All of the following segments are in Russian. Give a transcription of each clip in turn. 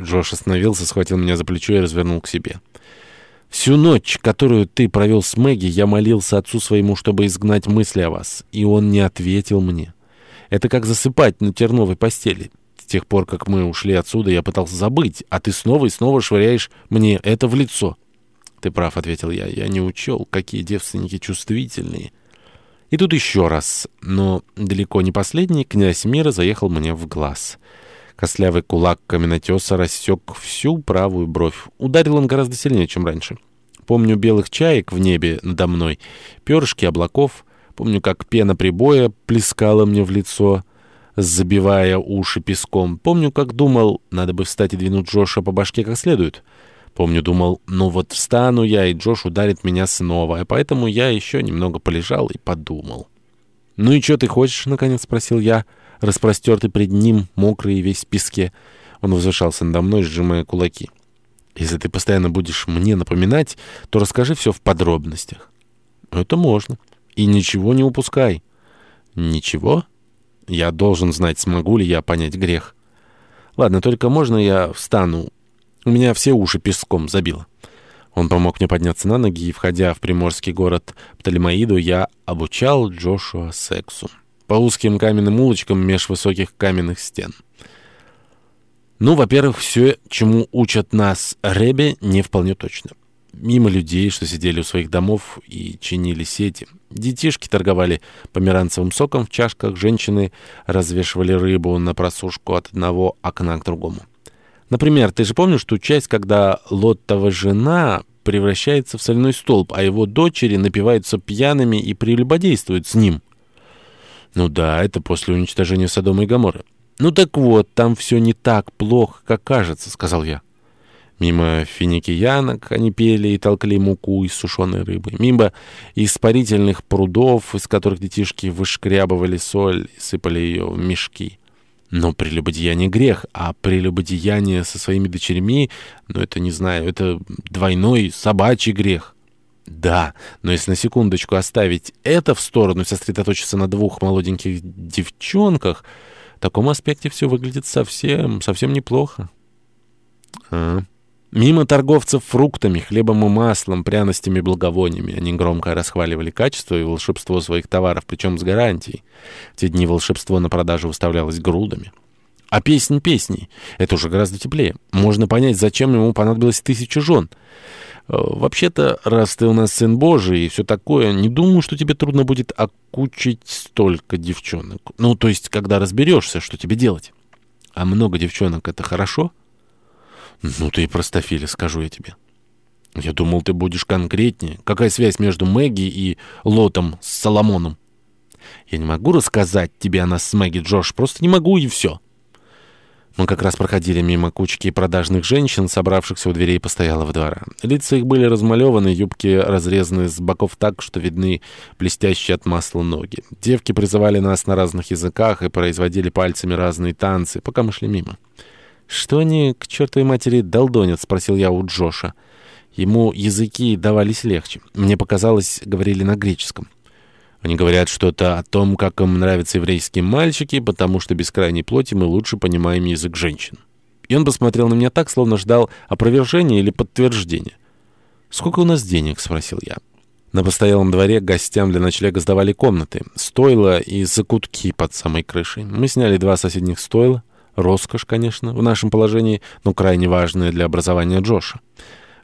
Джош остановился, схватил меня за плечо и развернул к себе. «Всю ночь, которую ты провел с Мэгги, я молился отцу своему, чтобы изгнать мысли о вас, и он не ответил мне. Это как засыпать на терновой постели. С тех пор, как мы ушли отсюда, я пытался забыть, а ты снова и снова швыряешь мне это в лицо». «Ты прав», — ответил я, — «я не учел, какие девственники чувствительные». И тут еще раз, но далеко не последний, князь мира заехал мне в глаз. Кослявый кулак каменотеса рассек всю правую бровь. Ударил он гораздо сильнее, чем раньше. Помню белых чаек в небе надо мной, перышки облаков. Помню, как пена прибоя плескала мне в лицо, забивая уши песком. Помню, как думал, надо бы встать и двинуть Джоша по башке как следует. Помню, думал, ну вот встану я, и Джош ударит меня снова, а поэтому я еще немного полежал и подумал. «Ну и что ты хочешь?» — наконец спросил я, распростертый пред ним, мокрый и весь в песке. Он возвышался надо мной, сжимая кулаки. «Если ты постоянно будешь мне напоминать, то расскажи все в подробностях». «Это можно. И ничего не упускай». «Ничего? Я должен знать, смогу ли я понять грех». «Ладно, только можно я встану у меня все уши песком забило. Он помог мне подняться на ноги, и, входя в приморский город Птолемаиду, я обучал Джошуа сексу. По узким каменным улочкам меж высоких каменных стен. Ну, во-первых, все, чему учат нас Ребе, не вполне точно. Мимо людей, что сидели у своих домов и чинили сети. Детишки торговали померанцевым соком в чашках, женщины развешивали рыбу на просушку от одного окна к другому. Например, ты же помнишь ту часть, когда Лоттова жена превращается в соляной столб, а его дочери напиваются пьяными и прелюбодействуют с ним? Ну да, это после уничтожения Содома и Гоморры. Ну так вот, там все не так плохо, как кажется, сказал я. Мимо финикиянок они пели и толкли муку из сушеной рыбы. Мимо испарительных прудов, из которых детишки вышкрябывали соль и сыпали ее в мешки. Но прелюбодеяние грех, а прелюбодеяние со своими дочерьми, ну это, не знаю, это двойной собачий грех. Да, но если на секундочку оставить это в сторону и сосредоточиться на двух молоденьких девчонках, в таком аспекте все выглядит совсем, совсем неплохо. А... Мимо торговцев фруктами, хлебом и маслом, пряностями и благовониями. Они громко расхваливали качество и волшебство своих товаров, причем с гарантией. В те дни волшебство на продажу выставлялось грудами. А песнь песней — это уже гораздо теплее. Можно понять, зачем ему понадобилось тысяча жен. Э, вообще-то, раз ты у нас сын Божий и все такое, не думаю, что тебе трудно будет окучить столько девчонок. Ну, то есть, когда разберешься, что тебе делать. А много девчонок — это хорошо — «Ну ты и простофиля, скажу я тебе». «Я думал, ты будешь конкретнее. Какая связь между Мэгги и Лотом с Соломоном?» «Я не могу рассказать тебе о нас с Мэгги, Джош. Просто не могу, и все». Мы как раз проходили мимо кучки продажных женщин, собравшихся у дверей постоялого двора. Лица их были размалеваны, юбки разрезаны с боков так, что видны блестящие от масла ноги. Девки призывали нас на разных языках и производили пальцами разные танцы, пока мы шли мимо. «Что они, к чертовой матери, долдонят?» — спросил я у Джоша. Ему языки давались легче. Мне показалось, говорили на греческом. Они говорят что-то о том, как им нравятся еврейские мальчики, потому что без крайней плоти мы лучше понимаем язык женщин. И он посмотрел на меня так, словно ждал опровержения или подтверждения. «Сколько у нас денег?» — спросил я. На постоялом дворе гостям для ночлега сдавали комнаты, стойла и закутки под самой крышей. Мы сняли два соседних стойла, Роскошь, конечно, в нашем положении, но крайне важная для образования Джоша.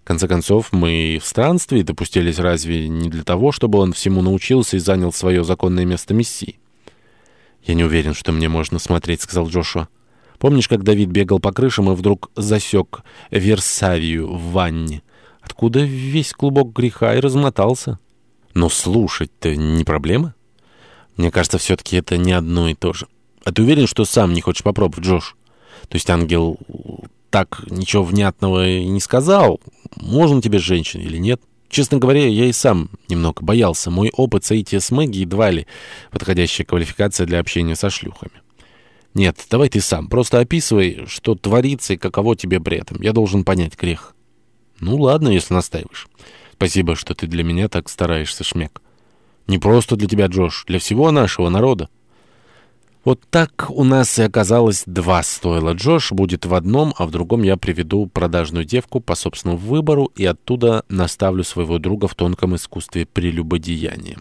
В конце концов, мы в странстве допустились разве не для того, чтобы он всему научился и занял свое законное место мессии? «Я не уверен, что мне можно смотреть», — сказал Джошуа. «Помнишь, как Давид бегал по крышам и вдруг засек Версавию в ванне? Откуда весь клубок греха и размотался?» «Но слушать-то не проблема?» «Мне кажется, все-таки это не одно и то же». А ты уверен, что сам не хочешь попробовать, Джош? То есть ангел так ничего внятного и не сказал, можно тебе с женщиной или нет? Честно говоря, я и сам немного боялся. Мой опыт соития с Мэгги едва ли подходящая квалификация для общения со шлюхами. Нет, давай ты сам, просто описывай, что творится и каково тебе при этом. Я должен понять грех. Ну ладно, если настаиваешь. Спасибо, что ты для меня так стараешься, Шмек. Не просто для тебя, Джош, для всего нашего народа. Вот так у нас и оказалось два стойла. Джош будет в одном, а в другом я приведу продажную девку по собственному выбору и оттуда наставлю своего друга в тонком искусстве прелюбодеяния.